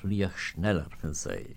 flieg schneller für sie.